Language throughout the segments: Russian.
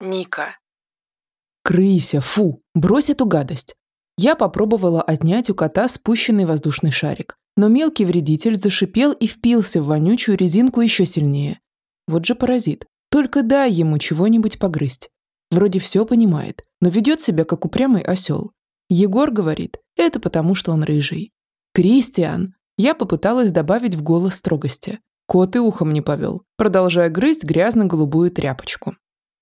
Ника. Крыся, фу, брось эту гадость. Я попробовала отнять у кота спущенный воздушный шарик, но мелкий вредитель зашипел и впился в вонючую резинку еще сильнее. Вот же паразит. Только дай ему чего-нибудь погрызть. Вроде все понимает, но ведет себя как упрямый осел. Егор говорит, это потому, что он рыжий. Кристиан. Я попыталась добавить в голос строгости. Кот и ухом не повел, продолжая грызть грязно-голубую тряпочку.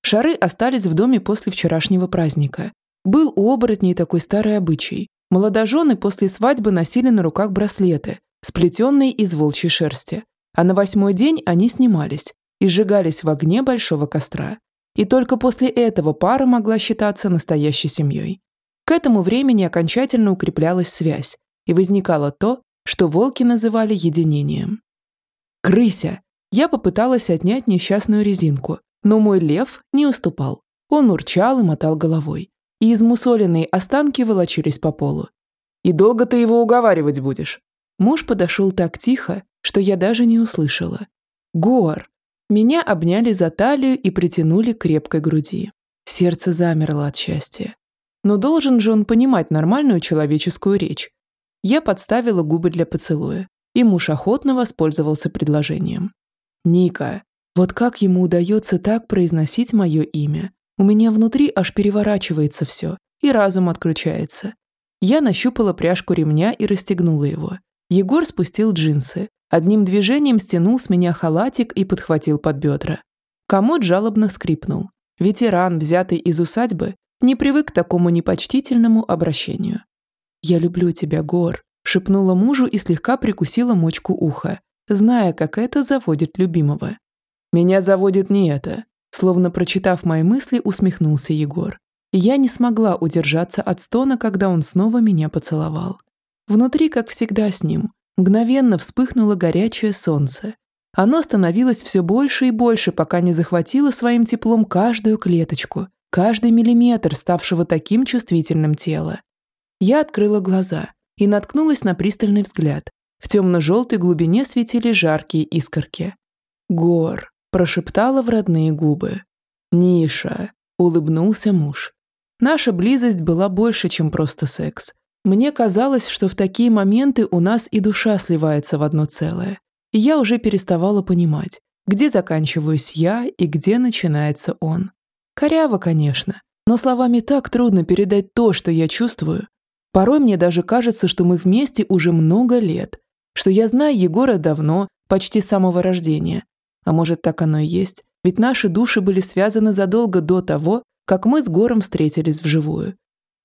Шары остались в доме после вчерашнего праздника. Был у оборотней такой старый обычай. Молодожены после свадьбы носили на руках браслеты, сплетенные из волчьей шерсти. А на восьмой день они снимались и сжигались в огне большого костра. И только после этого пара могла считаться настоящей семьей. К этому времени окончательно укреплялась связь, и возникало то, что волки называли единением. «Крыся!» Я попыталась отнять несчастную резинку, но мой лев не уступал. Он урчал и мотал головой, и измусоленные останки волочились по полу. «И долго ты его уговаривать будешь?» Муж подошел так тихо, что я даже не услышала. «Гор!» Меня обняли за талию и притянули к крепкой груди. Сердце замерло от счастья. Но должен же он понимать нормальную человеческую речь. Я подставила губы для поцелуя, и муж охотно воспользовался предложением. «Ника, вот как ему удается так произносить мое имя? У меня внутри аж переворачивается все, и разум отключается. Я нащупала пряжку ремня и расстегнула его. Егор спустил джинсы, одним движением стянул с меня халатик и подхватил под бедра. Комод жалобно скрипнул. Ветеран, взятый из усадьбы, не привык к такому непочтительному обращению. «Я люблю тебя, Гор», – шепнула мужу и слегка прикусила мочку уха, зная, как это заводит любимого. «Меня заводит не это», – словно прочитав мои мысли, усмехнулся Егор. И я не смогла удержаться от стона, когда он снова меня поцеловал. Внутри, как всегда с ним, мгновенно вспыхнуло горячее солнце. Оно становилось все больше и больше, пока не захватило своим теплом каждую клеточку, каждый миллиметр ставшего таким чувствительным тела. Я открыла глаза и наткнулась на пристальный взгляд. В темно-желтой глубине светили жаркие искорки. «Гор», – прошептала в родные губы. «Ниша», – улыбнулся муж. Наша близость была больше, чем просто секс. Мне казалось, что в такие моменты у нас и душа сливается в одно целое. И я уже переставала понимать, где заканчиваюсь я и где начинается он. Коряво, конечно, но словами так трудно передать то, что я чувствую. Порой мне даже кажется, что мы вместе уже много лет, что я знаю Егора давно, почти с самого рождения. А может, так оно и есть, ведь наши души были связаны задолго до того, как мы с Гором встретились вживую.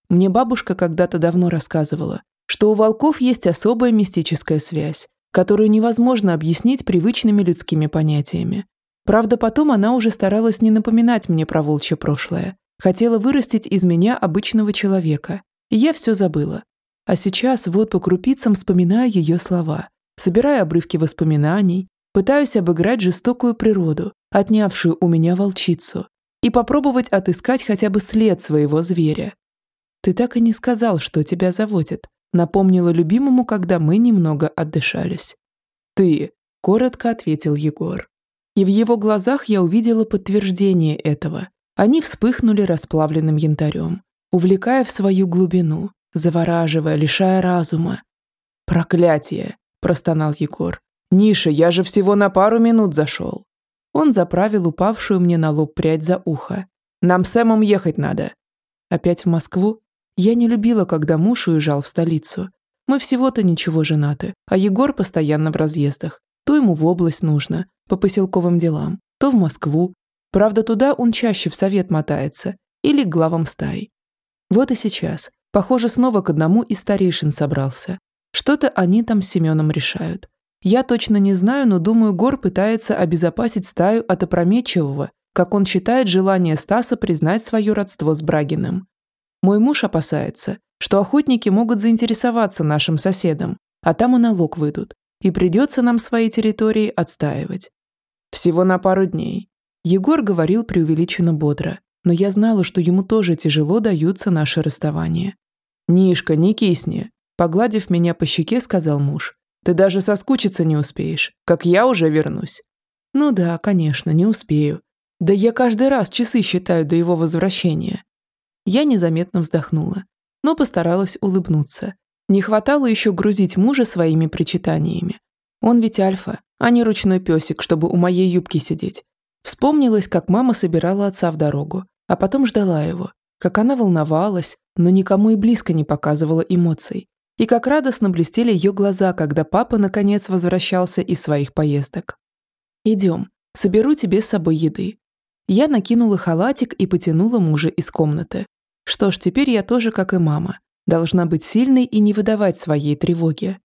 Мне бабушка когда-то давно рассказывала, что у волков есть особая мистическая связь, которую невозможно объяснить привычными людскими понятиями. Правда, потом она уже старалась не напоминать мне про волчье прошлое. Хотела вырастить из меня обычного человека. И я все забыла. А сейчас вот по крупицам вспоминаю ее слова, собираю обрывки воспоминаний, пытаюсь обыграть жестокую природу, отнявшую у меня волчицу, и попробовать отыскать хотя бы след своего зверя. «Ты так и не сказал, что тебя заводит», напомнила любимому, когда мы немного отдышались. «Ты», — коротко ответил Егор. И в его глазах я увидела подтверждение этого. Они вспыхнули расплавленным янтарем, увлекая в свою глубину, завораживая, лишая разума. «Проклятие!» – простонал Егор. «Ниша, я же всего на пару минут зашел». Он заправил упавшую мне на лоб прядь за ухо. «Нам с Эмом ехать надо». Опять в Москву? Я не любила, когда муж уезжал в столицу. Мы всего-то ничего женаты, а Егор постоянно в разъездах. То ему в область нужно, по поселковым делам, то в Москву. Правда, туда он чаще в совет мотается или к главам стаи. Вот и сейчас. Похоже, снова к одному из старейшин собрался. Что-то они там с Семеном решают. Я точно не знаю, но думаю, Гор пытается обезопасить стаю от опрометчивого, как он считает желание Стаса признать свое родство с Брагиным. Мой муж опасается, что охотники могут заинтересоваться нашим соседом, а там и налог выйдут, и придется нам свои территории отстаивать. Всего на пару дней. Егор говорил преувеличенно бодро, но я знала, что ему тоже тяжело даются наши расставания. «Нишка, не кисни», – погладив меня по щеке, сказал муж. «Ты даже соскучиться не успеешь, как я уже вернусь». «Ну да, конечно, не успею. Да я каждый раз часы считаю до его возвращения. Я незаметно вздохнула, но постаралась улыбнуться. Не хватало еще грузить мужа своими причитаниями. Он ведь альфа, а не ручной песик, чтобы у моей юбки сидеть. Вспомнилось, как мама собирала отца в дорогу, а потом ждала его, как она волновалась, но никому и близко не показывала эмоций, и как радостно блестели ее глаза, когда папа наконец возвращался из своих поездок. «Идем, соберу тебе с собой еды». Я накинула халатик и потянула мужа из комнаты. Что ж, теперь я тоже, как и мама, должна быть сильной и не выдавать своей тревоги.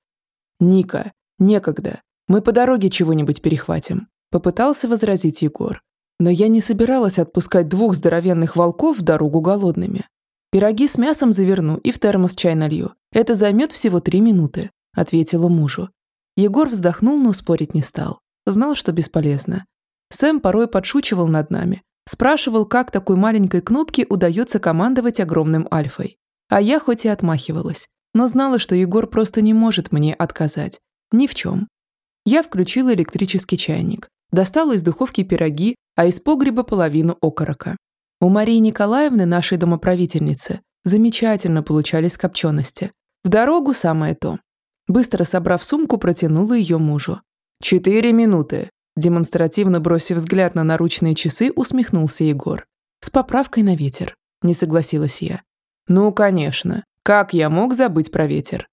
«Ника, некогда. Мы по дороге чего-нибудь перехватим», – попытался возразить Егор. Но я не собиралась отпускать двух здоровенных волков в дорогу голодными. Пироги с мясом заверну и в термос чай налью. Это займет всего три минуты», – ответила мужу. Егор вздохнул, но спорить не стал. Знал, что бесполезно. Сэм порой подшучивал над нами. Спрашивал, как такой маленькой кнопке удается командовать огромным альфой. А я хоть и отмахивалась, но знала, что Егор просто не может мне отказать. Ни в чем. Я включила электрический чайник, достала из духовки пироги, а из погреба половину окорока. У Марии Николаевны, нашей домоправительницы, замечательно получались копчености. В дорогу самое то. Быстро собрав сумку, протянула ее мужу. «Четыре минуты», демонстративно бросив взгляд на наручные часы, усмехнулся Егор. «С поправкой на ветер», не согласилась я. «Ну, конечно. Как я мог забыть про ветер?»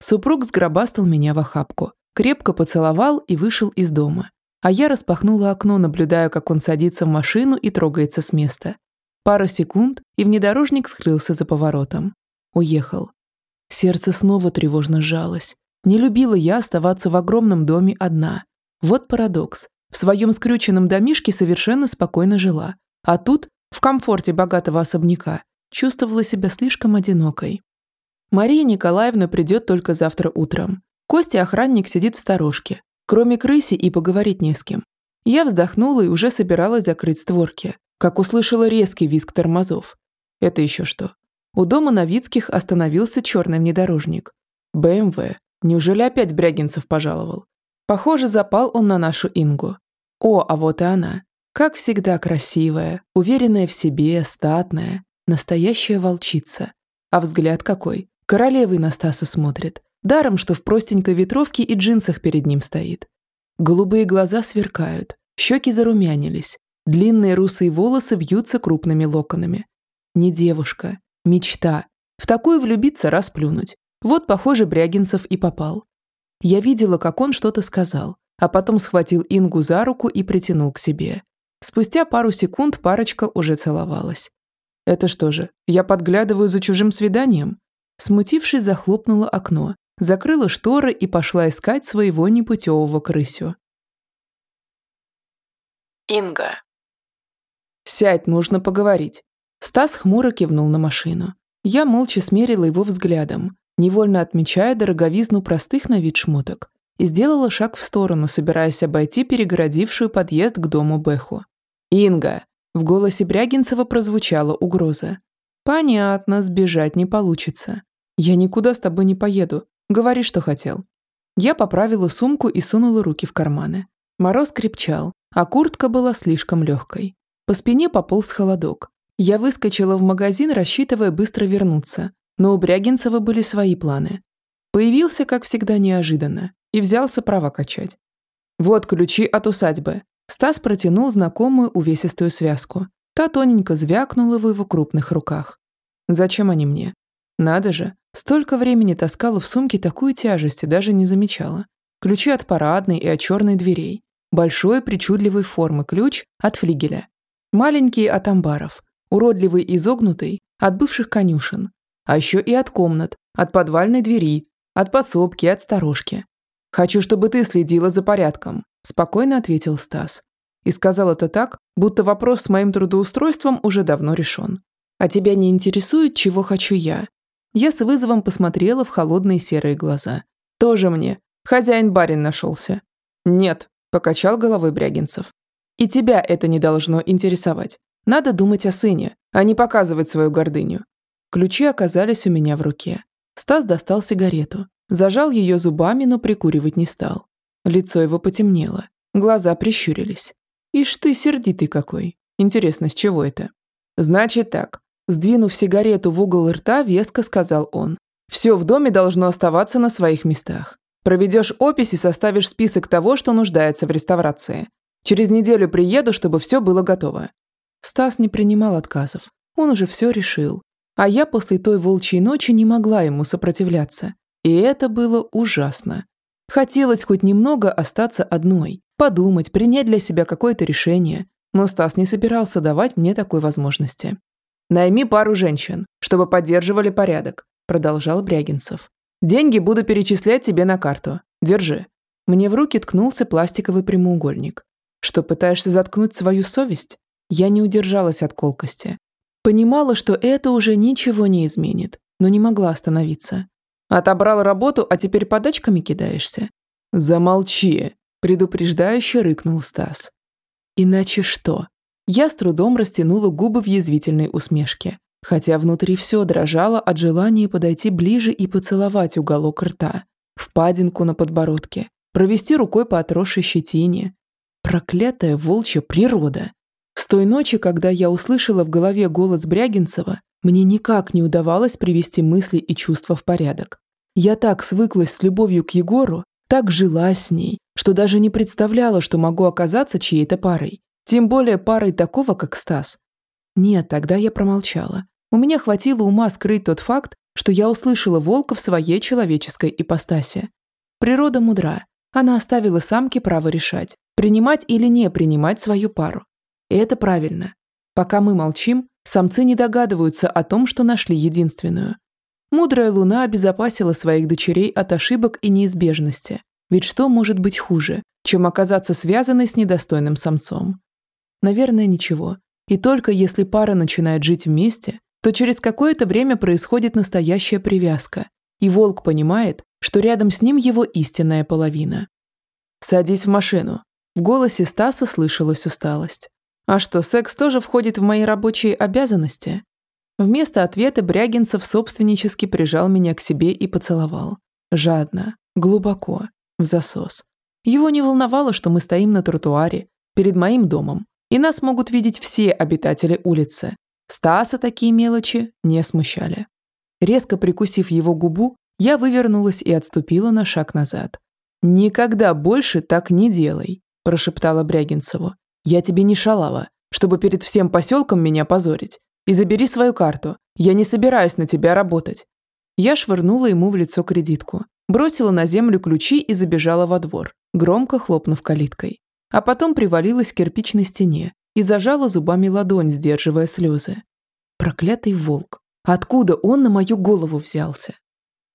Супруг сгробастал меня в охапку, крепко поцеловал и вышел из дома. А я распахнула окно, наблюдая, как он садится в машину и трогается с места. Пара секунд, и внедорожник скрылся за поворотом. Уехал. Сердце снова тревожно сжалось. Не любила я оставаться в огромном доме одна. Вот парадокс. В своем скрюченном домишке совершенно спокойно жила. А тут, в комфорте богатого особняка, чувствовала себя слишком одинокой. Мария Николаевна придет только завтра утром. Костя охранник сидит в сторожке. Кроме крыси и поговорить не с кем. Я вздохнула и уже собиралась закрыть створки, как услышала резкий визг тормозов. Это еще что? У дома Новицких остановился черный внедорожник. БМВ. Неужели опять Брягинцев пожаловал? Похоже, запал он на нашу Ингу. О, а вот и она. Как всегда красивая, уверенная в себе, статная, настоящая волчица. А взгляд какой? Королевой на Стаса смотрит. Даром, что в простенькой ветровке и джинсах перед ним стоит. Голубые глаза сверкают, щеки зарумянились, длинные русые волосы вьются крупными локонами. Не девушка, мечта. В такую влюбиться расплюнуть. Вот, похоже, Брягинцев и попал. Я видела, как он что-то сказал, а потом схватил Ингу за руку и притянул к себе. Спустя пару секунд парочка уже целовалась. Это что же, я подглядываю за чужим свиданием? Смутившись, захлопнула окно, закрыла шторы и пошла искать своего непутевого крысю. Инга. «Сядь, нужно поговорить». Стас хмуро кивнул на машину. Я молча смерила его взглядом, невольно отмечая дороговизну простых на вид шмоток, и сделала шаг в сторону, собираясь обойти перегородившую подъезд к дому Бэху. «Инга!» В голосе Брягинцева прозвучала угроза. «Понятно, сбежать не получится. Я никуда с тобой не поеду. Говори, что хотел». Я поправила сумку и сунула руки в карманы. Мороз крепчал, а куртка была слишком легкой. По спине пополз холодок. Я выскочила в магазин, рассчитывая быстро вернуться, но у Брягинцева были свои планы. Появился, как всегда, неожиданно и взялся права качать. «Вот ключи от усадьбы». Стас протянул знакомую увесистую связку. Та тоненько звякнула в его крупных руках. «Зачем они мне?» «Надо же, Столько времени таскала в сумке такую тяжесть и даже не замечала. Ключи от парадной и от черной дверей. Большой причудливой формы ключ от флигеля. Маленькие от амбаров. Уродливый изогнутый от бывших конюшен. А еще и от комнат, от подвальной двери, от подсобки, от сторожки. «Хочу, чтобы ты следила за порядком», – спокойно ответил Стас. И сказал это так, будто вопрос с моим трудоустройством уже давно решен. «А тебя не интересует, чего хочу я?» Я с вызовом посмотрела в холодные серые глаза. «Тоже мне. Хозяин-барин нашелся». «Нет», – покачал головой Брягинцев. «И тебя это не должно интересовать. Надо думать о сыне, а не показывать свою гордыню». Ключи оказались у меня в руке. Стас достал сигарету, зажал ее зубами, но прикуривать не стал. Лицо его потемнело, глаза прищурились. «Ишь ты, сердитый какой!» Интересно, с чего это? Значит так. Сдвинув сигарету в угол рта, веско сказал он. Все в доме должно оставаться на своих местах. Проведешь опись и составишь список того, что нуждается в реставрации. Через неделю приеду, чтобы все было готово». Стас не принимал отказов. Он уже все решил. А я после той волчьей ночи не могла ему сопротивляться. И это было ужасно. Хотелось хоть немного остаться одной, подумать, принять для себя какое-то решение. Но Стас не собирался давать мне такой возможности. «Найми пару женщин, чтобы поддерживали порядок», продолжал Брягинцев. «Деньги буду перечислять тебе на карту. Держи». Мне в руки ткнулся пластиковый прямоугольник. Что, пытаешься заткнуть свою совесть? Я не удержалась от колкости. Понимала, что это уже ничего не изменит, но не могла остановиться. Отобрал работу, а теперь подачками кидаешься? Замолчи, предупреждающе рыкнул Стас. Иначе что? Я с трудом растянула губы в язвительной усмешке, хотя внутри все дрожало от желания подойти ближе и поцеловать уголок рта, впадинку на подбородке, провести рукой по отросшей щетине, Проклятая волчья природа. С той ночи, когда я услышала в голове голос Брягинцева, мне никак не удавалось привести мысли и чувства в порядок. Я так свыклась с любовью к Егору, так жила с ней, что даже не представляла, что могу оказаться чьей-то парой. Тем более парой такого, как Стас. Нет, тогда я промолчала. У меня хватило ума скрыть тот факт, что я услышала волка в своей человеческой ипостаси. Природа мудра. Она оставила самке право решать, принимать или не принимать свою пару. И это правильно. Пока мы молчим, самцы не догадываются о том, что нашли единственную. Мудрая луна обезопасила своих дочерей от ошибок и неизбежности. Ведь что может быть хуже, чем оказаться связанной с недостойным самцом? Наверное, ничего. И только если пара начинает жить вместе, то через какое-то время происходит настоящая привязка, и волк понимает, что рядом с ним его истинная половина. «Садись в машину», в голосе Стаса слышалась усталость. «А что, секс тоже входит в мои рабочие обязанности?» Вместо ответа Брягинцев собственнически прижал меня к себе и поцеловал. Жадно, глубоко, в засос. Его не волновало, что мы стоим на тротуаре, перед моим домом, и нас могут видеть все обитатели улицы. Стаса такие мелочи не смущали. Резко прикусив его губу, я вывернулась и отступила на шаг назад. «Никогда больше так не делай», – прошептала Брягинцеву. «Я тебе не шалава, чтобы перед всем поселком меня позорить. И забери свою карту. Я не собираюсь на тебя работать». Я швырнула ему в лицо кредитку, бросила на землю ключи и забежала во двор, громко хлопнув калиткой. А потом привалилась к кирпичной стене и зажала зубами ладонь, сдерживая слезы. Проклятый волк. Откуда он на мою голову взялся?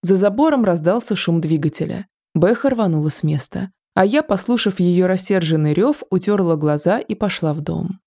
За забором раздался шум двигателя. Бэха рванула с места, а я, послушав ее рассерженный рев, утерла глаза и пошла в дом.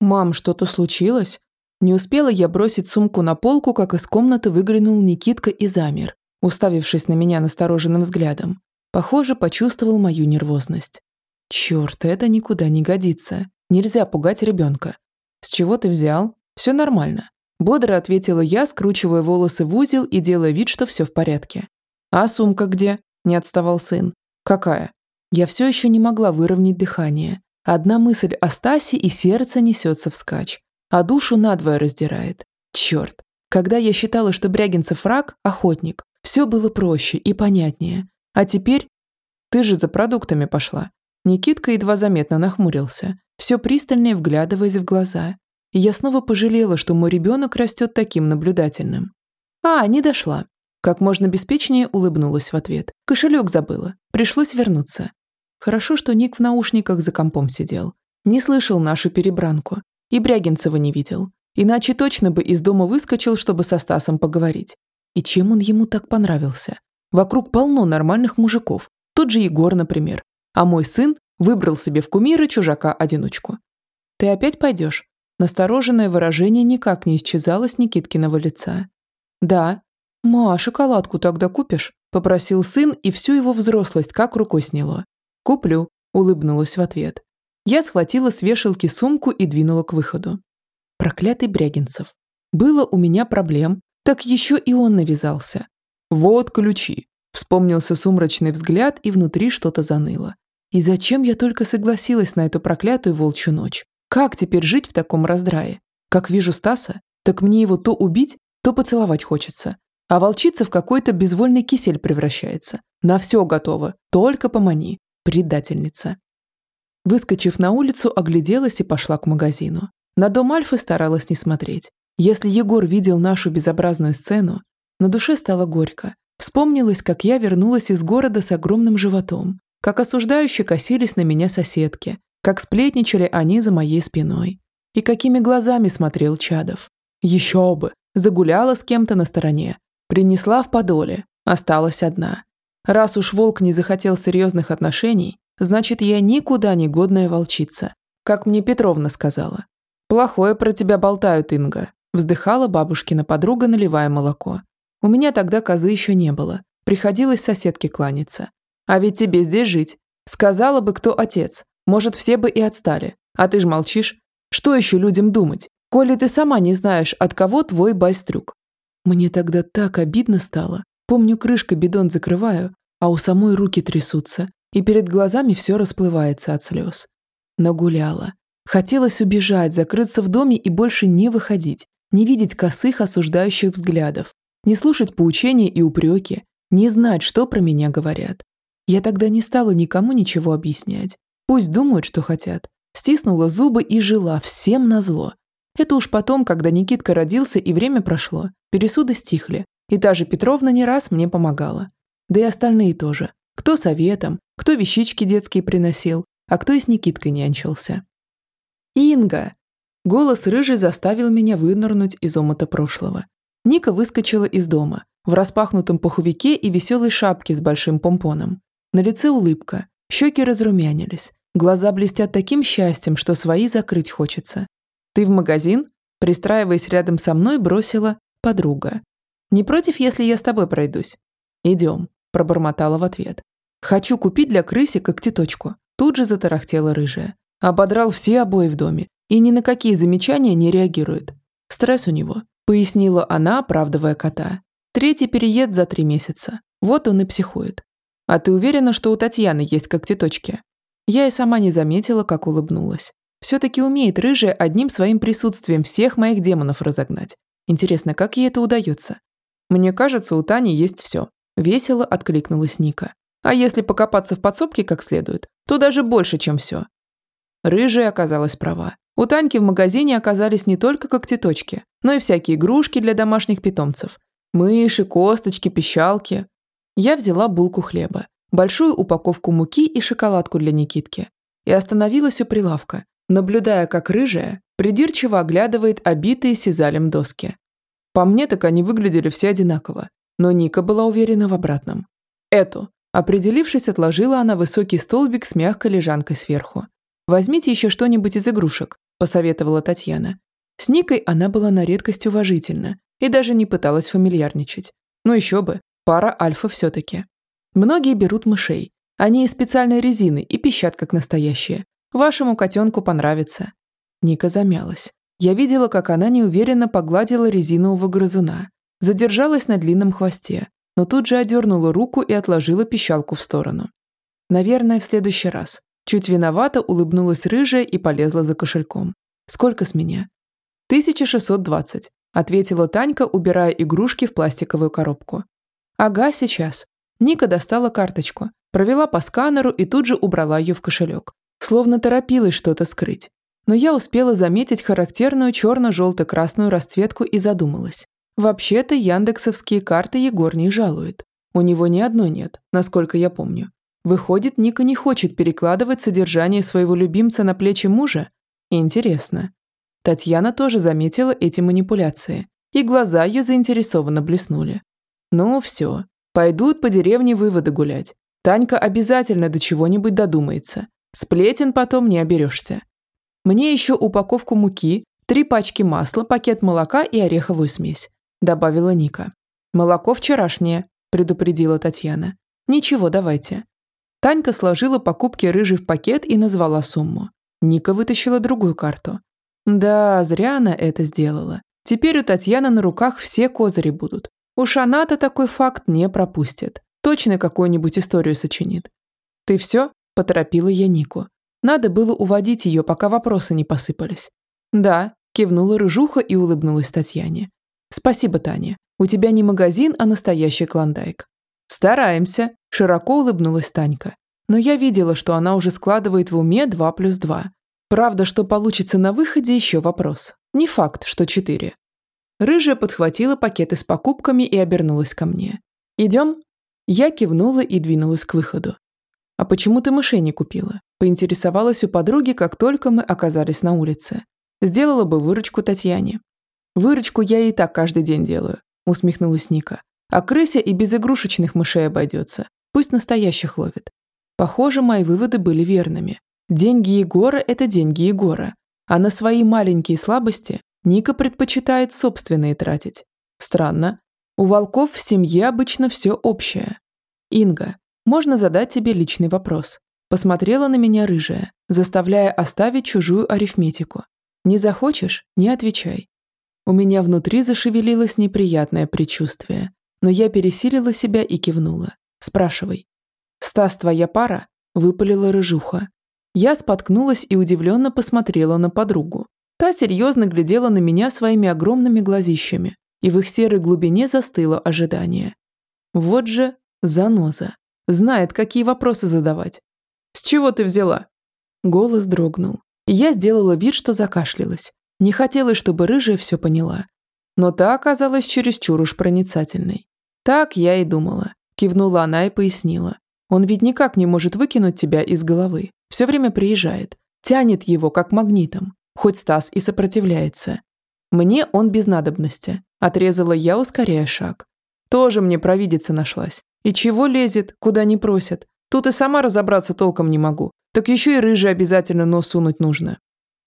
«Мам, что-то случилось?» Не успела я бросить сумку на полку, как из комнаты выглянул Никитка и замер, уставившись на меня настороженным взглядом. Похоже, почувствовал мою нервозность. «Черт, это никуда не годится. Нельзя пугать ребенка. С чего ты взял? Все нормально». Бодро ответила я, скручивая волосы в узел и делая вид, что все в порядке. «А сумка где?» Не отставал сын. «Какая?» Я все еще не могла выровнять дыхание. Одна мысль о Стасе и сердце несется вскачь, а душу надвое раздирает. Черт! Когда я считала, что Брягинцев враг, охотник, все было проще и понятнее. А теперь... Ты же за продуктами пошла. Никитка едва заметно нахмурился, все пристальнее вглядываясь в глаза. И я снова пожалела, что мой ребенок растет таким наблюдательным. А, не дошла. Как можно беспечнее улыбнулась в ответ. Кошелек забыла. Пришлось вернуться. Хорошо, что Ник в наушниках за компом сидел. Не слышал нашу перебранку. И Брягинцева не видел. Иначе точно бы из дома выскочил, чтобы со Стасом поговорить. И чем он ему так понравился? Вокруг полно нормальных мужиков. Тот же Егор, например. А мой сын выбрал себе в кумиры чужака-одиночку. «Ты опять пойдешь?» Настороженное выражение никак не исчезало с Никиткиного лица. «Да», «Ма, шоколадку тогда купишь?» – попросил сын, и всю его взрослость как рукой сняло. «Куплю», – улыбнулась в ответ. Я схватила с вешалки сумку и двинула к выходу. Проклятый Брягинцев. Было у меня проблем, так еще и он навязался. «Вот ключи», – вспомнился сумрачный взгляд, и внутри что-то заныло. И зачем я только согласилась на эту проклятую волчью ночь? Как теперь жить в таком раздрае? Как вижу Стаса, так мне его то убить, то поцеловать хочется. А волчица в какой-то безвольный кисель превращается. На все готова, только помани. Предательница. Выскочив на улицу, огляделась и пошла к магазину. На дом Альфы старалась не смотреть. Если Егор видел нашу безобразную сцену, на душе стало горько. Вспомнилось, как я вернулась из города с огромным животом, как осуждающие косились на меня соседки, как сплетничали они за моей спиной. И какими глазами смотрел Чадов. Еще бы, загуляла с кем-то на стороне, принесла в подоле, осталась одна. Раз уж волк не захотел серьезных отношений, значит, я никуда не годная волчица, как мне Петровна сказала. «Плохое про тебя болтают, Инга», вздыхала бабушкина подруга, наливая молоко. У меня тогда козы еще не было, приходилось соседке кланяться. А ведь тебе здесь жить. Сказала бы, кто отец, может, все бы и отстали. А ты ж молчишь. Что еще людям думать, коли ты сама не знаешь, от кого твой байстрюк? Мне тогда так обидно стало. Помню, крышка бидон закрываю, а у самой руки трясутся, и перед глазами все расплывается от слез. Нагуляла. Хотелось убежать, закрыться в доме и больше не выходить, не видеть косых осуждающих взглядов, не слушать поучения и упреки, не знать, что про меня говорят. Я тогда не стала никому ничего объяснять. Пусть думают, что хотят. Стиснула зубы и жила всем назло. Это уж потом, когда Никитка родился и время прошло, пересуды стихли, и та же Петровна не раз мне помогала. Да и остальные тоже. Кто советом, кто вещички детские приносил, а кто и с Никиткой нянчился. «Инга!» Голос рыжий заставил меня вынырнуть из омута прошлого. Ника выскочила из дома, в распахнутом пуховике и веселой шапке с большим помпоном. На лице улыбка, щеки разрумянились, глаза блестят таким счастьем, что свои закрыть хочется. «Ты в магазин?» Пристраиваясь рядом со мной, бросила подруга. «Не против, если я с тобой пройдусь?» «Идем», – пробормотала в ответ. «Хочу купить для крыси когтеточку», – тут же затарахтела рыжая. Ободрал все обои в доме и ни на какие замечания не реагирует. Стресс у него, пояснила она, оправдывая кота. Третий переезд за три месяца. Вот он и психует. А ты уверена, что у Татьяны есть когтеточки? Я и сама не заметила, как улыбнулась. Все-таки умеет рыжая одним своим присутствием всех моих демонов разогнать. Интересно, как ей это удается? Мне кажется, у Тани есть все. Весело откликнулась Ника. А если покопаться в подсобке как следует, то даже больше, чем все. Рыжая оказалась права. У Таньки в магазине оказались не только когтеточки, но и всякие игрушки для домашних питомцев. Мыши, косточки, пищалки. Я взяла булку хлеба, большую упаковку муки и шоколадку для Никитки. И остановилась у прилавка, наблюдая, как рыжая придирчиво оглядывает обитые сизалем доски. По мне так они выглядели все одинаково, но Ника была уверена в обратном. Эту, определившись, отложила она высокий столбик с мягкой лежанкой сверху. «Возьмите еще что-нибудь из игрушек», – посоветовала Татьяна. С Никой она была на редкость уважительна и даже не пыталась фамильярничать. Ну еще бы, пара альфа все-таки. Многие берут мышей. Они из специальной резины и пищат как настоящие. Вашему котенку понравится. Ника замялась. Я видела, как она неуверенно погладила резинового грызуна. Задержалась на длинном хвосте, но тут же одернула руку и отложила пищалку в сторону. Наверное, в следующий раз. Чуть виновато улыбнулась рыжая и полезла за кошельком. «Сколько с меня?» «1620», – ответила Танька, убирая игрушки в пластиковую коробку. «Ага, сейчас». Ника достала карточку, провела по сканеру и тут же убрала ее в кошелек. Словно торопилась что-то скрыть. Но я успела заметить характерную черно-желто-красную расцветку и задумалась. Вообще-то яндексовские карты Егор не жалует. У него ни одной нет, насколько я помню. Выходит, Ника не хочет перекладывать содержание своего любимца на плечи мужа? Интересно. Татьяна тоже заметила эти манипуляции, и глаза ее заинтересованно блеснули. Ну все, пойдут по деревне выводы гулять. Танька обязательно до чего-нибудь додумается. Сплетен потом не оберешься. Мне еще упаковку муки, три пачки масла, пакет молока и ореховую смесь», – добавила Ника. «Молоко вчерашнее», – предупредила Татьяна. «Ничего, давайте. Танька сложила покупки рыжий в пакет и назвала сумму. Ника вытащила другую карту. Да, зря она это сделала. Теперь у Татьяны на руках все козыри будут. Уж она-то такой факт не пропустит. Точно какую-нибудь историю сочинит. «Ты все?» Поторопила я Нику. Надо было уводить ее, пока вопросы не посыпались. Да, кивнула рыжуха и улыбнулась Татьяне. Спасибо, Таня. У тебя не магазин, а настоящий клондайк. Стараемся, широко улыбнулась Танька. Но я видела, что она уже складывает в уме 2 плюс 2. Правда, что получится на выходе, еще вопрос. Не факт, что 4. Рыжая подхватила пакеты с покупками и обернулась ко мне. «Идем?» Я кивнула и двинулась к выходу. «А почему ты мышей не купила?» Поинтересовалась у подруги, как только мы оказались на улице. Сделала бы выручку Татьяне. «Выручку я и так каждый день делаю», усмехнулась Ника. «А крысе и без игрушечных мышей обойдется. Пусть настоящих ловит». Похоже, мои выводы были верными. Деньги Егора – это деньги Егора. А на свои маленькие слабости Ника предпочитает собственные тратить. Странно. У волков в семье обычно все общее. Инга, можно задать тебе личный вопрос. Посмотрела на меня рыжая, заставляя оставить чужую арифметику. Не захочешь – не отвечай. У меня внутри зашевелилось неприятное предчувствие, но я пересилила себя и кивнула. Спрашивай. «Стас, твоя пара?» – выпалила рыжуха. Я споткнулась и удивленно посмотрела на подругу. Та серьезно глядела на меня своими огромными глазищами, и в их серой глубине застыло ожидание. Вот же заноза. Знает, какие вопросы задавать. «С чего ты взяла?» Голос дрогнул. Я сделала вид, что закашлялась. Не хотелось, чтобы рыжая все поняла. Но та оказалась чересчур уж проницательной. Так я и думала. Кивнула она и пояснила. Он ведь никак не может выкинуть тебя из головы. Все время приезжает. Тянет его, как магнитом. Хоть Стас и сопротивляется. Мне он без надобности. Отрезала я, ускоряя шаг. Тоже мне провидица нашлась. И чего лезет, куда не просят. Тут и сама разобраться толком не могу. Так еще и рыжий обязательно нос сунуть нужно.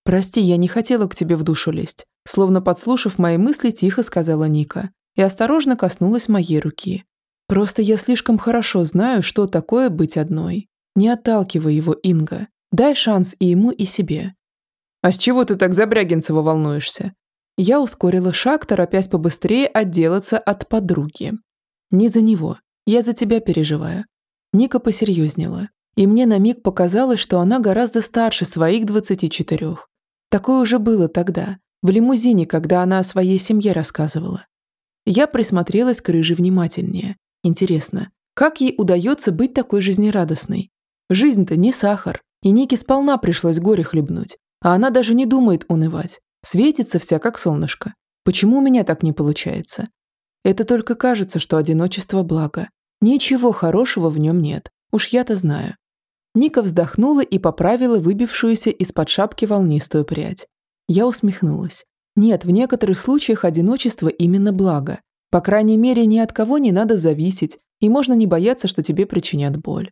Прости, я не хотела к тебе в душу лезть. Словно подслушав мои мысли, тихо сказала Ника. И осторожно коснулась моей руки. Просто я слишком хорошо знаю, что такое быть одной. Не отталкивай его, Инга. Дай шанс и ему, и себе. А с чего ты так за Брягинцева волнуешься? Я ускорила шаг, торопясь побыстрее отделаться от подруги. Не за него. Я за тебя переживаю. Ника посерьезнела, и мне на миг показалось, что она гораздо старше своих 24. Такое уже было тогда, в лимузине, когда она о своей семье рассказывала. Я присмотрелась к рыже внимательнее. Интересно, как ей удается быть такой жизнерадостной? Жизнь-то не сахар, и Нике сполна пришлось горе хлебнуть, а она даже не думает унывать. Светится вся, как солнышко. Почему у меня так не получается? Это только кажется, что одиночество – благо. Ничего хорошего в нем нет, уж я-то знаю. Ника вздохнула и поправила выбившуюся из-под шапки волнистую прядь. Я усмехнулась. Нет, в некоторых случаях одиночество именно благо. По крайней мере, ни от кого не надо зависеть, и можно не бояться, что тебе причинят боль.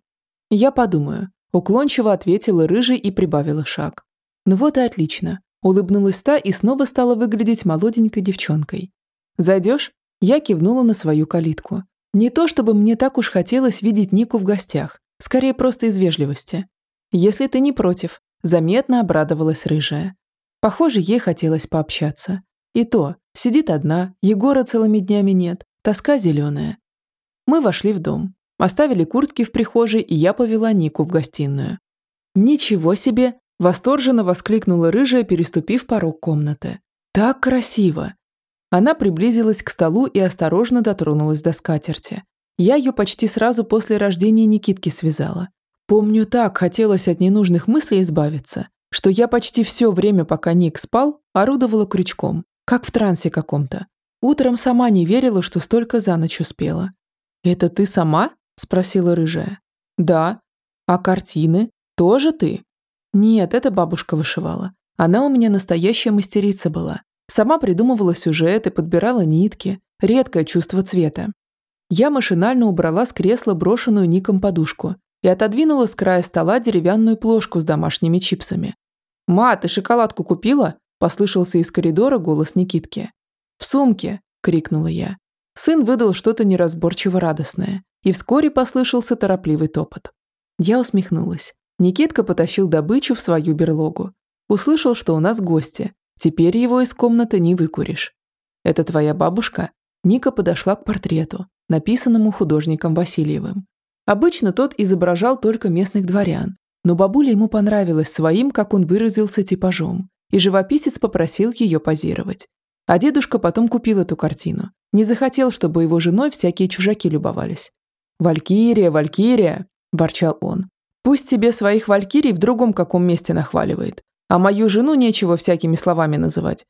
Я подумаю. Уклончиво ответила рыжий и прибавила шаг. Ну вот и отлично. Улыбнулась та и снова стала выглядеть молоденькой девчонкой. «Зайдешь?» Я кивнула на свою калитку. Не то чтобы мне так уж хотелось видеть Нику в гостях, скорее просто из вежливости. Если ты не против, заметно обрадовалась рыжая. Похоже, ей хотелось пообщаться. И то, сидит одна, Егора целыми днями нет, тоска зеленая. Мы вошли в дом, оставили куртки в прихожей, и я повела Нику в гостиную. «Ничего себе!» – восторженно воскликнула рыжая, переступив порог комнаты. «Так красиво! Она приблизилась к столу и осторожно дотронулась до скатерти. Я ее почти сразу после рождения Никитки связала. Помню, так хотелось от ненужных мыслей избавиться, что я почти все время, пока Ник спал, орудовала крючком, как в трансе каком-то. Утром сама не верила, что столько за ночь успела. «Это ты сама?» – спросила рыжая. «Да». «А картины? Тоже ты?» «Нет, это бабушка вышивала. Она у меня настоящая мастерица была. Сама придумывала сюжеты, подбирала нитки. Редкое чувство цвета. Я машинально убрала с кресла брошенную Ником подушку и отодвинула с края стола деревянную плошку с домашними чипсами. «Ма, ты шоколадку купила?» – послышался из коридора голос Никитки. «В сумке!» – крикнула я. Сын выдал что-то неразборчиво радостное, и вскоре послышался торопливый топот. Я усмехнулась. Никитка потащил добычу в свою берлогу. Услышал, что у нас гости, Теперь его из комнаты не выкуришь. Это твоя бабушка? Ника подошла к портрету, написанному художником Васильевым. Обычно тот изображал только местных дворян, Но бабуля ему понравилась своим, как он выразился, типажом, и живописец попросил ее позировать. А дедушка потом купил эту картину. Не захотел, чтобы его женой всякие чужаки любовались. «Валькирия, Валькирия!» – ворчал он. «Пусть тебе своих валькирий в другом каком месте нахваливает, а мою жену нечего всякими словами называть.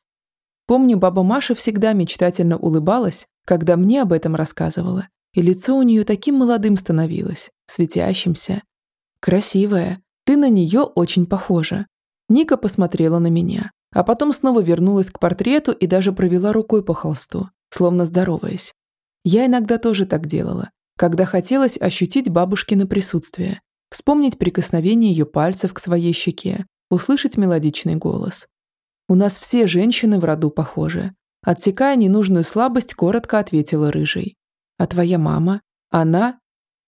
Помню, баба Маша всегда мечтательно улыбалась, когда мне об этом рассказывала, и лицо у нее таким молодым становилось, светящимся. «Красивая, ты на нее очень похожа». Ника посмотрела на меня, а потом снова вернулась к портрету и даже провела рукой по холсту, словно здороваясь. Я иногда тоже так делала, когда хотелось ощутить бабушкино присутствие, вспомнить прикосновение ее пальцев к своей щеке, услышать мелодичный голос. У нас все женщины в роду похожи. Отсекая ненужную слабость, коротко ответила рыжий. А твоя мама? Она?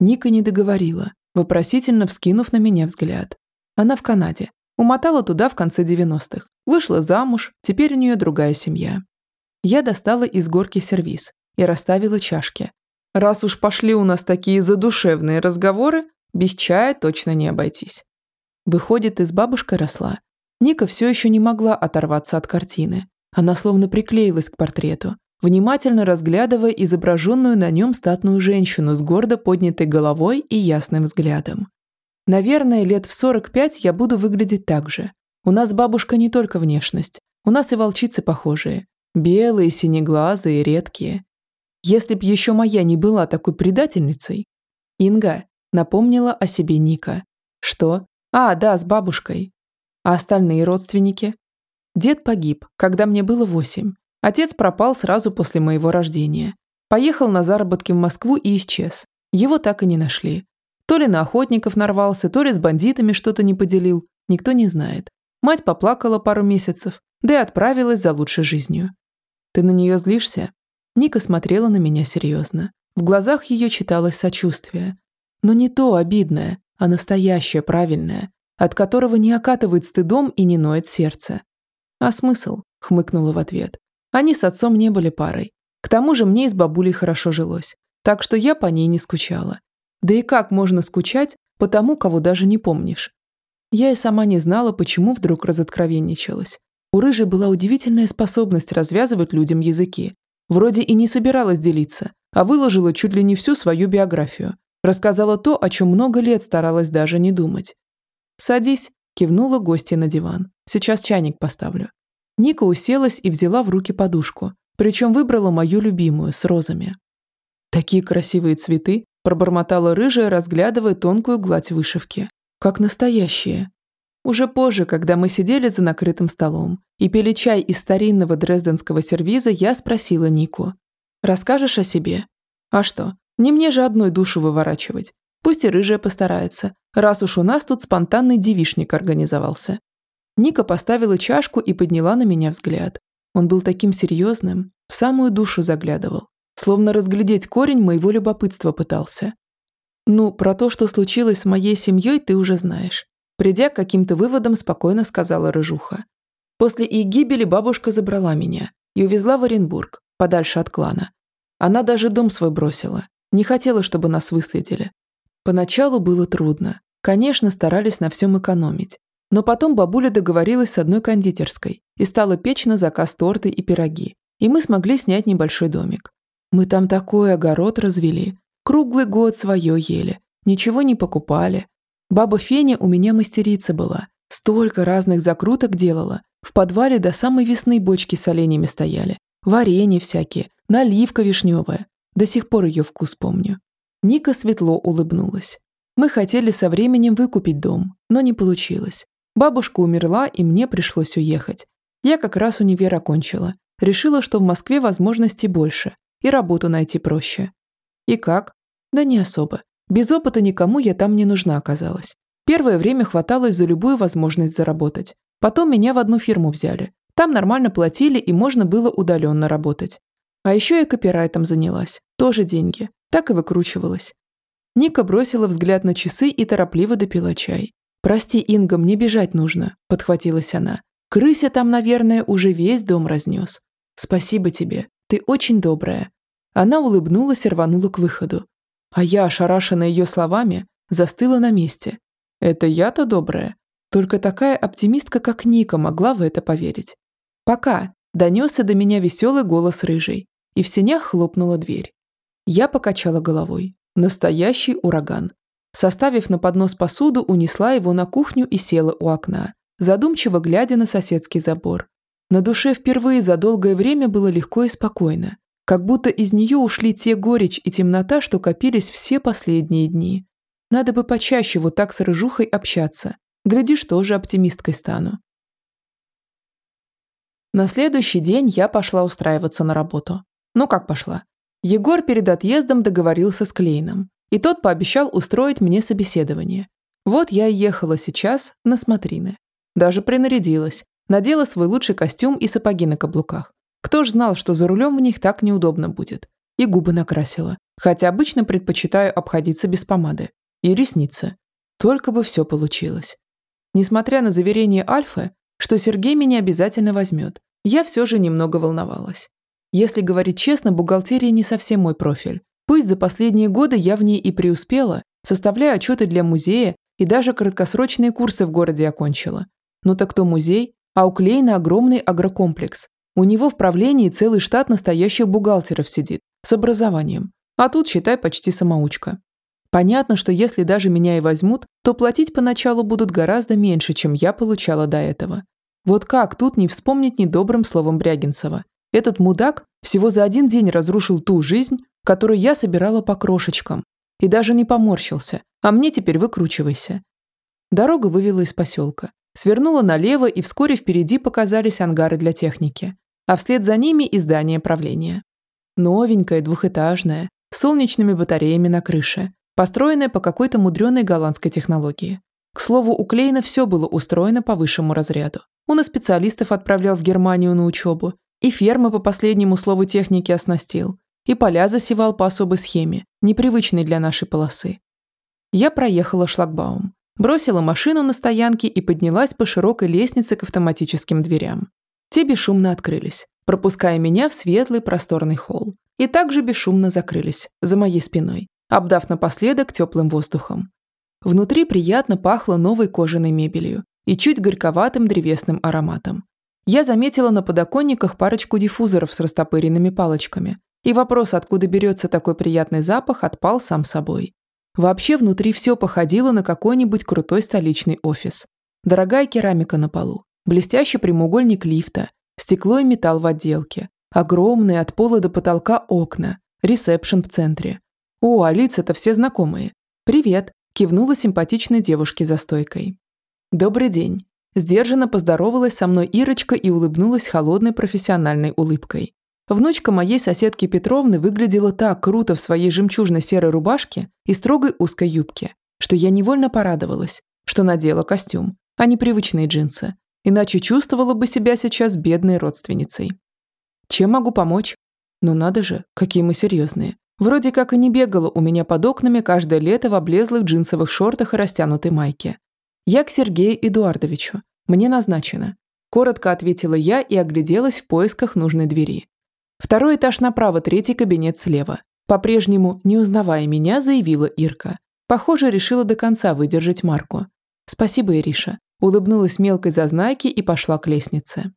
Ника не договорила, вопросительно вскинув на меня взгляд. Она в Канаде. Умотала туда в конце 90-х. Вышла замуж, теперь у нее другая семья. Я достала из горки сервиз и расставила чашки. Раз уж пошли у нас такие задушевные разговоры, без чая точно не обойтись. Выходит, из бабушкой росла. Ника все еще не могла оторваться от картины. Она словно приклеилась к портрету, внимательно разглядывая изображенную на нем статную женщину с гордо поднятой головой и ясным взглядом. Наверное, лет в 45 я буду выглядеть так же. У нас бабушка не только внешность, у нас и волчицы похожие. Белые, синеглазые, редкие. Если б еще моя не была такой предательницей. Инга напомнила о себе Ника. Что? А, да, с бабушкой. А остальные родственники? Дед погиб, когда мне было восемь. Отец пропал сразу после моего рождения. Поехал на заработки в Москву и исчез. Его так и не нашли. То ли на охотников нарвался, то ли с бандитами что-то не поделил. Никто не знает. Мать поплакала пару месяцев, да и отправилась за лучшей жизнью. Ты на нее злишься? Ника смотрела на меня серьезно. В глазах ее читалось сочувствие. Но не то обидное, а настоящее правильное, от которого не окатывает стыдом и не ноет сердце. А смысл? хмыкнула в ответ. Они с отцом не были парой. К тому же мне и с бабулей хорошо жилось, так что я по ней не скучала. Да и как можно скучать по тому, кого даже не помнишь? Я и сама не знала, почему вдруг разоткровенничалась. У Рыжей была удивительная способность развязывать людям языки. Вроде и не собиралась делиться, а выложила чуть ли не всю свою биографию. Рассказала то, о чем много лет старалась даже не думать. «Садись», – кивнула гостья на диван. «Сейчас чайник поставлю». Ника уселась и взяла в руки подушку, причем выбрала мою любимую с розами. «Такие красивые цветы», – пробормотала рыжая, разглядывая тонкую гладь вышивки. «Как настоящие». Уже позже, когда мы сидели за накрытым столом и пили чай из старинного дрезденского сервиза, я спросила Нику. «Расскажешь о себе?» «А что, не мне же одной душу выворачивать. Пусть и рыжая постарается, раз уж у нас тут спонтанный девишник организовался. Ника поставила чашку и подняла на меня взгляд. Он был таким серьезным, в самую душу заглядывал, словно разглядеть корень моего любопытства пытался. «Ну, про то, что случилось с моей семьей, ты уже знаешь». Придя к каким-то выводам, спокойно сказала Рыжуха. После их гибели бабушка забрала меня и увезла в Оренбург, подальше от клана. Она даже дом свой бросила. Не хотела, чтобы нас выследили. Поначалу было трудно. Конечно, старались на всем экономить. Но потом бабуля договорилась с одной кондитерской и стала печь на заказ торты и пироги. И мы смогли снять небольшой домик. Мы там такой огород развели. Круглый год свое ели. Ничего не покупали. Баба Феня у меня мастерица была. Столько разных закруток делала. В подвале до самой весны бочки с оленями стояли. Варенье всякие, наливка вишневая. До сих пор ее вкус помню. Ника светло улыбнулась. Мы хотели со временем выкупить дом, но не получилось. Бабушка умерла, и мне пришлось уехать. Я как раз универ окончила. Решила, что в Москве возможностей больше, и работу найти проще. И как? Да не особо. Без опыта никому я там не нужна оказалась. Первое время хваталось за любую возможность заработать. Потом меня в одну фирму взяли. Там нормально платили и можно было удаленно работать. А еще я копирайтом занялась. Тоже деньги. Так и выкручивалась. Ника бросила взгляд на часы и торопливо допила чай. «Прости, Инга, мне бежать нужно», – подхватилась она. «Крыся там, наверное, уже весь дом разнес. Спасибо тебе, ты очень добрая». Она улыбнулась и рванула к выходу. А я, ошарашенная ее словами, застыла на месте. Это я-то добрая. Только такая оптимистка, как Ника, могла в это поверить. Пока донесся до меня веселый голос рыжий, и в сенях хлопнула дверь. Я покачала головой. Настоящий ураган. Составив на поднос посуду, унесла его на кухню и села у окна, задумчиво глядя на соседский забор. На душе впервые за долгое время было легко и спокойно, как будто из нее ушли те горечь и темнота, что копились все последние дни. Надо бы почаще вот так с рыжухой общаться. Глядишь, тоже оптимисткой стану. На следующий день я пошла устраиваться на работу. Ну как пошла? Егор перед отъездом договорился с Клейном, и тот пообещал устроить мне собеседование. Вот я и ехала сейчас на смотрины. Даже принарядилась, надела свой лучший костюм и сапоги на каблуках. Кто ж знал, что за рулем в них так неудобно будет. И губы накрасила, хотя обычно предпочитаю обходиться без помады. И ресницы. Только бы все получилось. Несмотря на заверение Альфы, что Сергей меня обязательно возьмет, я все же немного волновалась. Если говорить честно, бухгалтерия не совсем мой профиль. Пусть за последние годы я в ней и преуспела, составляя отчеты для музея и даже краткосрочные курсы в городе окончила. Но так то музей, а у Клейна огромный агрокомплекс. У него в правлении целый штат настоящих бухгалтеров сидит, с образованием. А тут, считай, почти самоучка. Понятно, что если даже меня и возьмут, то платить поначалу будут гораздо меньше, чем я получала до этого. Вот как тут не вспомнить недобрым словом Брягинцева? Этот мудак всего за один день разрушил ту жизнь, которую я собирала по крошечкам. И даже не поморщился, а мне теперь выкручивайся. Дорога вывела из поселка. Свернула налево, и вскоре впереди показались ангары для техники. А вслед за ними и здание правления. Новенькое, двухэтажное, с солнечными батареями на крыше, построенное по какой-то мудреной голландской технологии. К слову, у Клейна все было устроено по высшему разряду. Он и специалистов отправлял в Германию на учебу, и фермы по последнему слову техники оснастил, и поля засевал по особой схеме, непривычной для нашей полосы. Я проехала шлагбаум, бросила машину на стоянке и поднялась по широкой лестнице к автоматическим дверям. Те бесшумно открылись, пропуская меня в светлый просторный холл, и также бесшумно закрылись, за моей спиной, обдав напоследок теплым воздухом. Внутри приятно пахло новой кожаной мебелью и чуть горьковатым древесным ароматом. Я заметила на подоконниках парочку диффузоров с растопыренными палочками, и вопрос, откуда берется такой приятный запах, отпал сам собой. Вообще внутри все походило на какой-нибудь крутой столичный офис. Дорогая керамика на полу, блестящий прямоугольник лифта, стекло и металл в отделке, огромные от пола до потолка окна, ресепшн в центре. О, а лица-то все знакомые. «Привет», – кивнула симпатичной девушке за стойкой. «Добрый день». Сдержанно поздоровалась со мной Ирочка и улыбнулась холодной профессиональной улыбкой. Внучка моей соседки Петровны выглядела так круто в своей жемчужно-серой рубашке и строгой узкой юбке, что я невольно порадовалась, что надела костюм, а не привычные джинсы, иначе чувствовала бы себя сейчас бедной родственницей. Чем могу помочь? Ну надо же, какие мы серьезные. Вроде как и не бегала у меня под окнами каждое лето в облезлых джинсовых шортах и растянутой майке. Я к Сергею Эдуардовичу. Мне назначено. Коротко ответила я и огляделась в поисках нужной двери. Второй этаж направо, третий кабинет слева. По-прежнему, не узнавая меня, заявила Ирка. Похоже, решила до конца выдержать Марку. Спасибо, Ириша. Улыбнулась мелкой зазнайки и пошла к лестнице.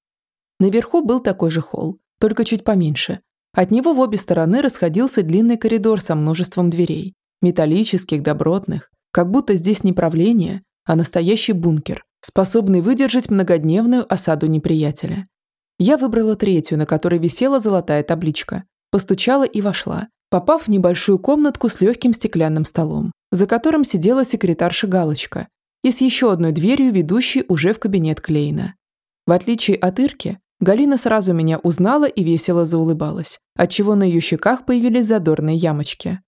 Наверху был такой же холл, только чуть поменьше. От него в обе стороны расходился длинный коридор со множеством дверей. Металлических, добротных. Как будто здесь не правление, а настоящий бункер, способный выдержать многодневную осаду неприятеля. Я выбрала третью, на которой висела золотая табличка. Постучала и вошла, попав в небольшую комнатку с легким стеклянным столом, за которым сидела секретарша Галочка, и с еще одной дверью, ведущей уже в кабинет Клейна. В отличие от Ирки, Галина сразу меня узнала и весело заулыбалась, отчего на ее щеках появились задорные ямочки.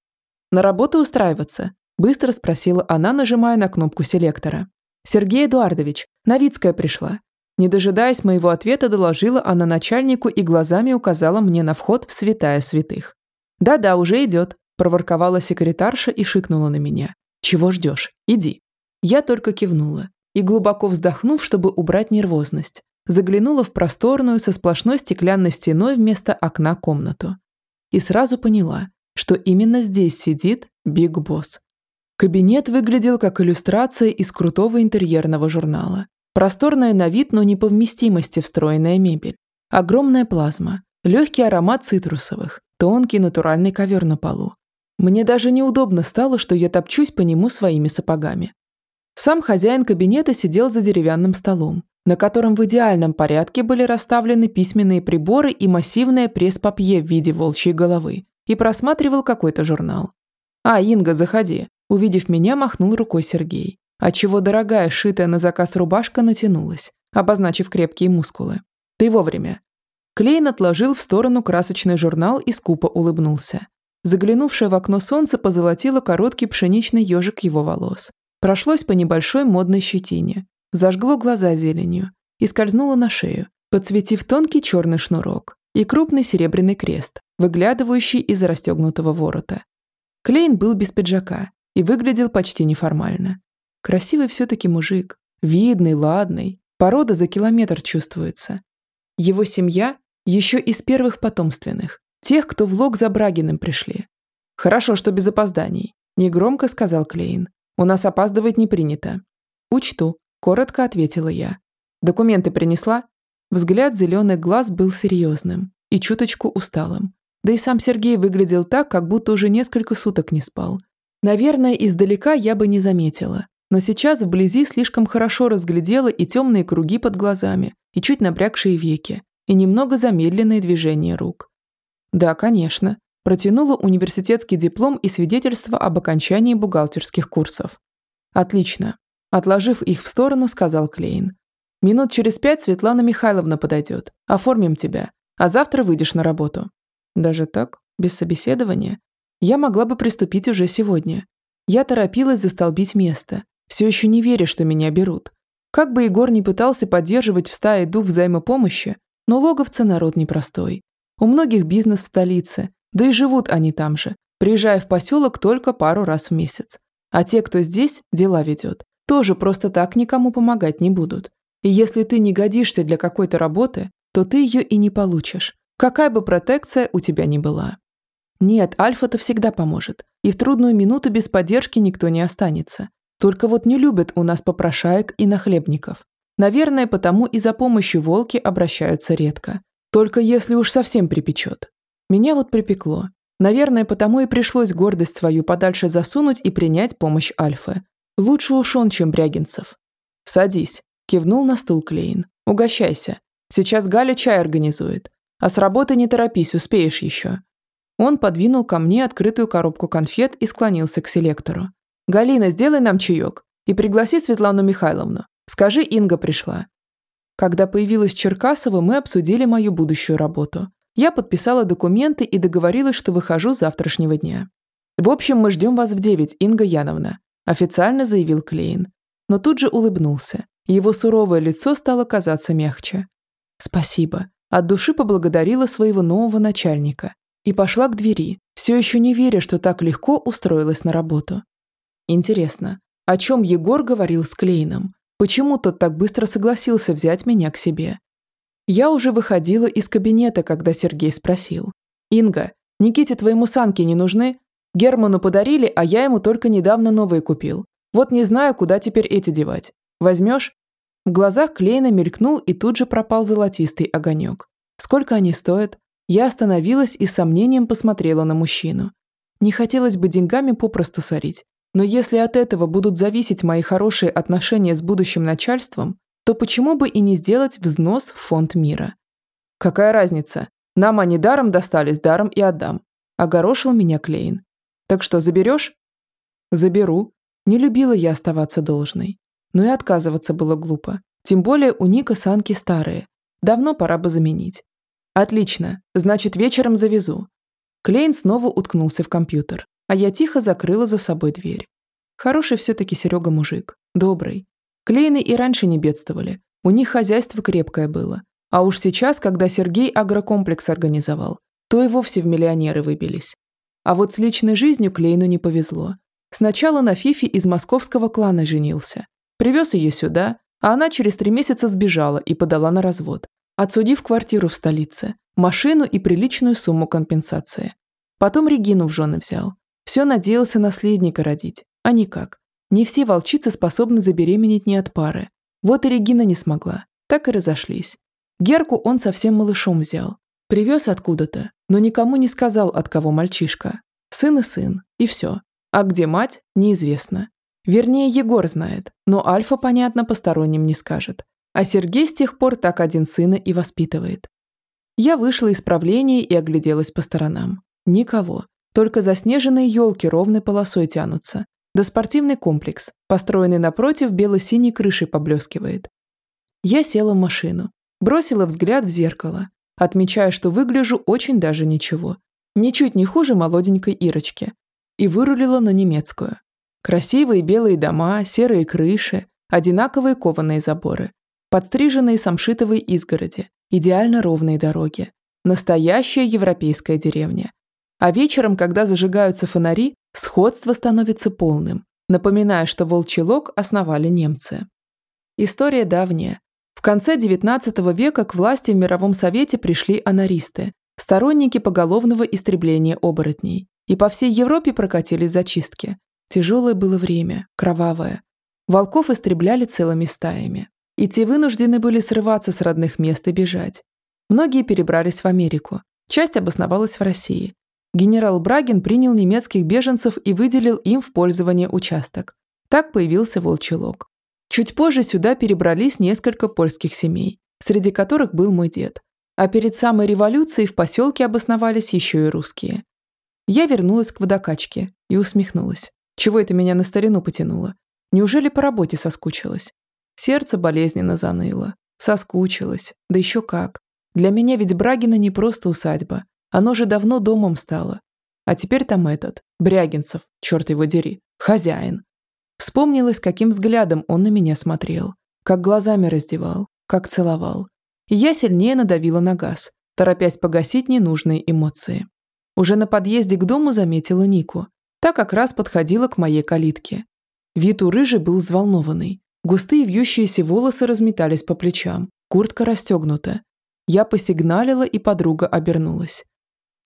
«На работу устраиваться?» – быстро спросила она, нажимая на кнопку селектора. «Сергей Эдуардович, Новицкая пришла. Не дожидаясь моего ответа, доложила она начальнику и глазами указала мне на вход в святая святых. «Да-да, уже идет», – проворковала секретарша и шикнула на меня. «Чего ждешь? Иди». Я только кивнула и, глубоко вздохнув, чтобы убрать нервозность, заглянула в просторную со сплошной стеклянной стеной вместо окна комнату. И сразу поняла, что именно здесь сидит Биг Босс. Кабинет выглядел как иллюстрация из крутого интерьерного журнала. Просторная на вид, но не по вместимости встроенная мебель. Огромная плазма, легкий аромат цитрусовых, тонкий натуральный ковер на полу. Мне даже неудобно стало, что я топчусь по нему своими сапогами. Сам хозяин кабинета сидел за деревянным столом, на котором в идеальном порядке были расставлены письменные приборы и массивное пресс-папье в виде волчьей головы, и просматривал какой-то журнал. «А, Инга, заходи», – увидев меня, махнул рукой Сергей отчего дорогая, шитая на заказ рубашка натянулась, обозначив крепкие мускулы. «Ты вовремя». Клейн отложил в сторону красочный журнал и скупо улыбнулся. Заглянувшее в окно солнце позолотило короткий пшеничный ежик его волос. Прошлось по небольшой модной щетине, зажгло глаза зеленью и скользнуло на шею, подсветив тонкий черный шнурок и крупный серебряный крест, выглядывающий из расстегнутого ворота. Клейн был без пиджака и выглядел почти неформально. Красивый все-таки мужик. Видный, ладный. Порода за километр чувствуется. Его семья еще из первых потомственных. Тех, кто в лог за Брагиным пришли. Хорошо, что без опозданий. Негромко сказал Клейн. У нас опаздывать не принято. Учту. Коротко ответила я. Документы принесла? Взгляд зеленых глаз был серьезным и чуточку усталым. Да и сам Сергей выглядел так, как будто уже несколько суток не спал. Наверное, издалека я бы не заметила, но сейчас вблизи слишком хорошо разглядела и темные круги под глазами, и чуть напрягшие веки, и немного замедленные движения рук. Да, конечно, протянула университетский диплом и свидетельство об окончании бухгалтерских курсов. Отлично. Отложив их в сторону, сказал Клейн. Минут через пять Светлана Михайловна подойдет. Оформим тебя. А завтра выйдешь на работу. Даже так? Без собеседования? Я могла бы приступить уже сегодня. Я торопилась застолбить место, все еще не веря, что меня берут. Как бы Егор не пытался поддерживать в стае дух взаимопомощи, но логовцы народ непростой. У многих бизнес в столице, да и живут они там же, приезжая в поселок только пару раз в месяц. А те, кто здесь дела ведет, тоже просто так никому помогать не будут. И если ты не годишься для какой-то работы, то ты ее и не получишь, какая бы протекция у тебя ни была. Нет, Альфа-то всегда поможет, и в трудную минуту без поддержки никто не останется. Только вот не любят у нас попрошаек и нахлебников. Наверное, потому и за помощью волки обращаются редко. Только если уж совсем припечет. Меня вот припекло. Наверное, потому и пришлось гордость свою подальше засунуть и принять помощь Альфы. Лучше уж он, чем Брягинцев. «Садись», – кивнул на стул Клейн. «Угощайся. Сейчас Галя чай организует. А с работы не торопись, успеешь еще». Он подвинул ко мне открытую коробку конфет и склонился к селектору. «Галина, сделай нам чаек и пригласи Светлану Михайловну. Скажи, Инга пришла». Когда появилась Черкасова, мы обсудили мою будущую работу. Я подписала документы и договорилась, что выхожу завтрашнего дня. «В общем, мы ждем вас в девять, Инга Яновна», – официально заявил Клейн. Но тут же улыбнулся. Его суровое лицо стало казаться мягче. «Спасибо». От души поблагодарила своего нового начальника и пошла к двери, все еще не веря, что так легко устроилась на работу. Интересно, о чем Егор говорил с Клейном? Почему тот так быстро согласился взять меня к себе? Я уже выходила из кабинета, когда Сергей спросил. «Инга, Никите твоему санки не нужны? Герману подарили, а я ему только недавно новые купил. Вот не знаю, куда теперь эти девать. Возьмешь?» В глазах Клейна мелькнул и тут же пропал золотистый огонек. «Сколько они стоят?» Я остановилась и с сомнением посмотрела на мужчину. Не хотелось бы деньгами попросту сорить. Но если от этого будут зависеть мои хорошие отношения с будущим начальством, то почему бы и не сделать взнос в фонд мира? Какая разница? Нам они даром достались, даром и отдам. Огорошил меня Клейн. Так что, заберешь? Заберу. Не любила я оставаться должной. Но и отказываться было глупо. Тем более у Ника санки старые. Давно пора бы заменить. Отлично. Значит, вечером завезу. Клейн снова уткнулся в компьютер а я тихо закрыла за собой дверь. Хороший все-таки Серега мужик, добрый. Клейны и раньше не бедствовали, у них хозяйство крепкое было. А уж сейчас, когда Сергей агрокомплекс организовал, то и вовсе в миллионеры выбились. А вот с личной жизнью Клейну не повезло. Сначала на Фифе из московского клана женился. Привез ее сюда, а она через три месяца сбежала и подала на развод, отсудив квартиру в столице, машину и приличную сумму компенсации. Потом Регину в жены взял. Все надеялся наследника родить. А никак. Не все волчицы способны забеременеть не от пары. Вот и Регина не смогла. Так и разошлись. Герку он совсем малышом взял. Привез откуда-то, но никому не сказал, от кого мальчишка. Сын и сын, и все. А где мать, неизвестно. Вернее, Егор знает, но Альфа, понятно, посторонним не скажет. А Сергей с тех пор так один сына и воспитывает. Я вышла из правления и огляделась по сторонам. Никого. Только заснеженные елки ровной полосой тянутся. Да спортивный комплекс, построенный напротив, бело-синей крышей поблескивает. Я села в машину, бросила взгляд в зеркало, отмечая, что выгляжу очень даже ничего. Ничуть не хуже молоденькой Ирочки. И вырулила на немецкую. Красивые белые дома, серые крыши, одинаковые кованые заборы, подстриженные самшитовые изгороди, идеально ровные дороги. Настоящая европейская деревня. А вечером, когда зажигаются фонари, сходство становится полным, напоминая, что Волчий Лог основали немцы. История давняя. В конце XIX века к власти в Мировом Совете пришли анаристы, сторонники поголовного истребления оборотней, и по всей Европе прокатились зачистки. Тяжелое было время, кровавое. Волков истребляли целыми стаями. И те вынуждены были срываться с родных мест и бежать. Многие перебрались в Америку. Часть обосновалась в России. Генерал Брагин принял немецких беженцев и выделил им в пользование участок. Так появился Волчелок. Чуть позже сюда перебрались несколько польских семей, среди которых был мой дед. А перед самой революцией в поселке обосновались еще и русские. Я вернулась к водокачке и усмехнулась. Чего это меня на старину потянуло? Неужели по работе соскучилась? Сердце болезненно заныло. Соскучилась. Да еще как. Для меня ведь Брагина не просто усадьба. Оно же давно домом стало. А теперь там этот, Брягинцев, черт его дери, хозяин. Вспомнилось, каким взглядом он на меня смотрел, как глазами раздевал, как целовал. И я сильнее надавила на газ, торопясь погасить ненужные эмоции. Уже на подъезде к дому заметила Нику. Та как раз подходила к моей калитке. Вид у рыжий был взволнованный. Густые вьющиеся волосы разметались по плечам, куртка расстегнута. Я посигналила, и подруга обернулась.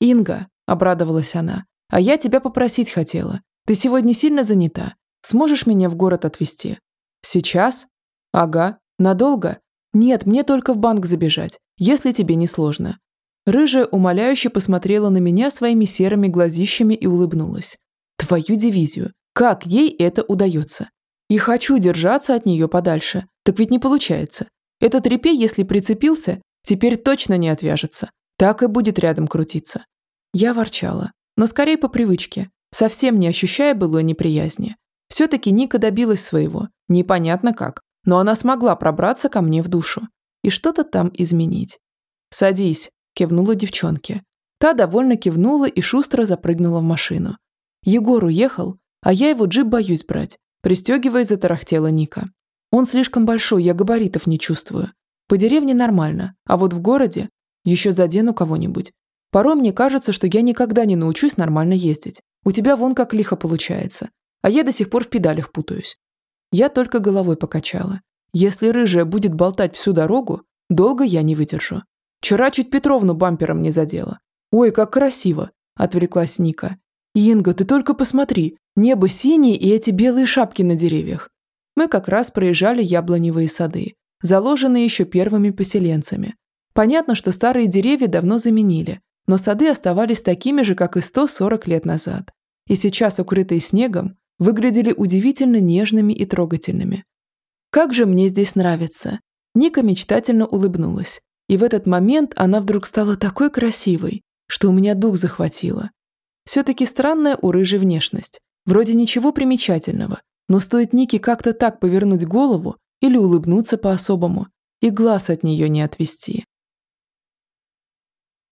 «Инга», – обрадовалась она, – «а я тебя попросить хотела. Ты сегодня сильно занята. Сможешь меня в город отвезти?» «Сейчас?» «Ага. Надолго?» «Нет, мне только в банк забежать, если тебе не сложно». Рыжая умоляюще посмотрела на меня своими серыми глазищами и улыбнулась. «Твою дивизию! Как ей это удается? И хочу держаться от нее подальше. Так ведь не получается. Этот репей, если прицепился, теперь точно не отвяжется. Так и будет рядом крутиться. Я ворчала, но скорее по привычке, совсем не ощущая былой неприязни. Все-таки Ника добилась своего, непонятно как, но она смогла пробраться ко мне в душу и что-то там изменить. «Садись», – кивнула девчонке. Та довольно кивнула и шустро запрыгнула в машину. Егор уехал, а я его джип боюсь брать. Пристегивая, затарахтела Ника. Он слишком большой, я габаритов не чувствую. По деревне нормально, а вот в городе еще задену кого-нибудь. Порой мне кажется, что я никогда не научусь нормально ездить. У тебя вон как лихо получается. А я до сих пор в педалях путаюсь. Я только головой покачала. Если рыжая будет болтать всю дорогу, долго я не выдержу. Вчера чуть Петровну бампером не задела. Ой, как красиво, отвлеклась Ника. Инга, ты только посмотри, Небо синее и эти белые шапки на деревьях. Мы как раз проезжали яблоневые сады, заложенные еще первыми поселенцами. Понятно, что старые деревья давно заменили, но сады оставались такими же, как и 140 лет назад. И сейчас, укрытые снегом, выглядели удивительно нежными и трогательными. Как же мне здесь нравится. Ника мечтательно улыбнулась. И в этот момент она вдруг стала такой красивой, что у меня дух захватило. Все-таки странная у рыжей внешность. Вроде ничего примечательного, но стоит Нике как-то так повернуть голову или улыбнуться по-особому, и глаз от нее не отвести.